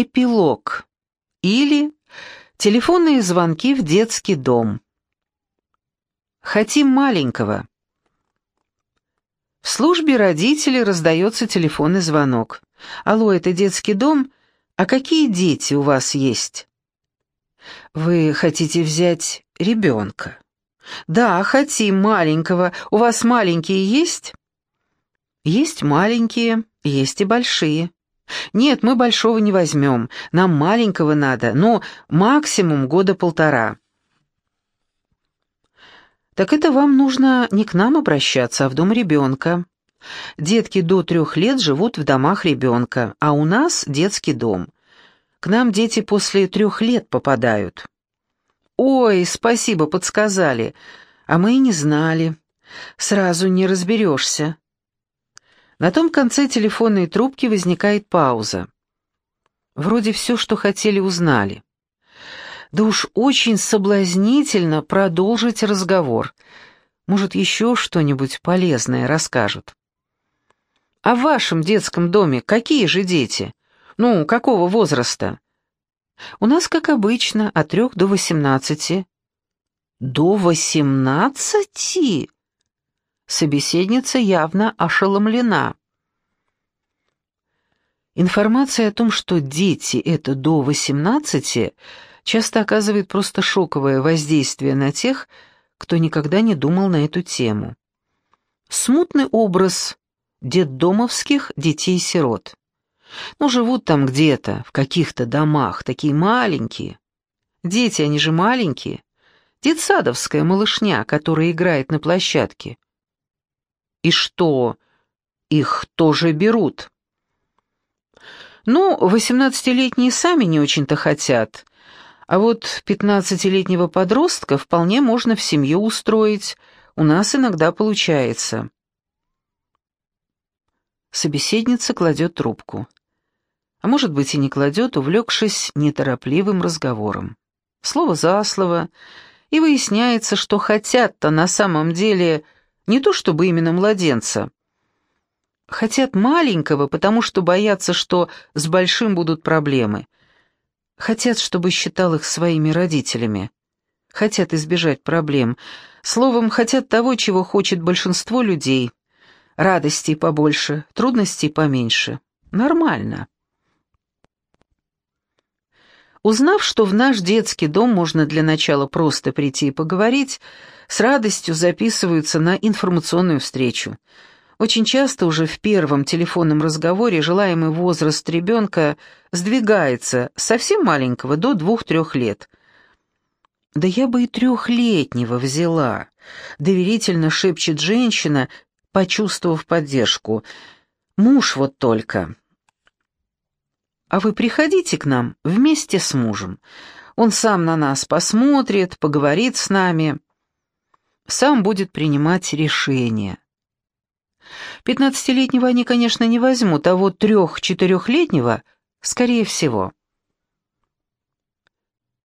Эпилог или телефонные звонки в детский дом. Хотим маленького. В службе родителей раздается телефонный звонок. «Алло, это детский дом? А какие дети у вас есть?» «Вы хотите взять ребенка?» «Да, хотим маленького. У вас маленькие есть?» «Есть маленькие, есть и большие». «Нет, мы большого не возьмем. Нам маленького надо, но максимум года полтора». «Так это вам нужно не к нам обращаться, а в дом ребенка. Детки до трех лет живут в домах ребенка, а у нас детский дом. К нам дети после трех лет попадают». «Ой, спасибо, подсказали. А мы и не знали. Сразу не разберешься». На том конце телефонной трубки возникает пауза. Вроде все, что хотели, узнали. Да уж очень соблазнительно продолжить разговор. Может, еще что-нибудь полезное расскажут. А в вашем детском доме какие же дети? Ну, какого возраста? У нас, как обычно, от трех до восемнадцати. До восемнадцати? Собеседница явно ошеломлена. Информация о том, что дети — это до восемнадцати, часто оказывает просто шоковое воздействие на тех, кто никогда не думал на эту тему. Смутный образ детдомовских детей-сирот. Ну, живут там где-то, в каких-то домах, такие маленькие. Дети, они же маленькие. Детсадовская малышня, которая играет на площадке. И что, их тоже берут? Ну, восемнадцатилетние сами не очень-то хотят, а вот пятнадцатилетнего подростка вполне можно в семью устроить, у нас иногда получается. Собеседница кладет трубку. А может быть и не кладет, увлекшись неторопливым разговором. Слово за слово, и выясняется, что хотят-то на самом деле не то чтобы именно младенца. Хотят маленького, потому что боятся, что с большим будут проблемы — Хотят, чтобы считал их своими родителями. Хотят избежать проблем. Словом, хотят того, чего хочет большинство людей. Радостей побольше, трудностей поменьше. Нормально. Узнав, что в наш детский дом можно для начала просто прийти и поговорить, с радостью записываются на информационную встречу – очень часто уже в первом телефонном разговоре желаемый возраст ребенка сдвигается с совсем маленького до двух-трех лет. «Да я бы и трехлетнего взяла», — доверительно шепчет женщина, почувствовав поддержку. «Муж вот только». «А вы приходите к нам вместе с мужем. Он сам на нас посмотрит, поговорит с нами, сам будет принимать решение». Пятнадцатилетнего они, конечно, не возьмут, а вот трех-четырехлетнего, скорее всего.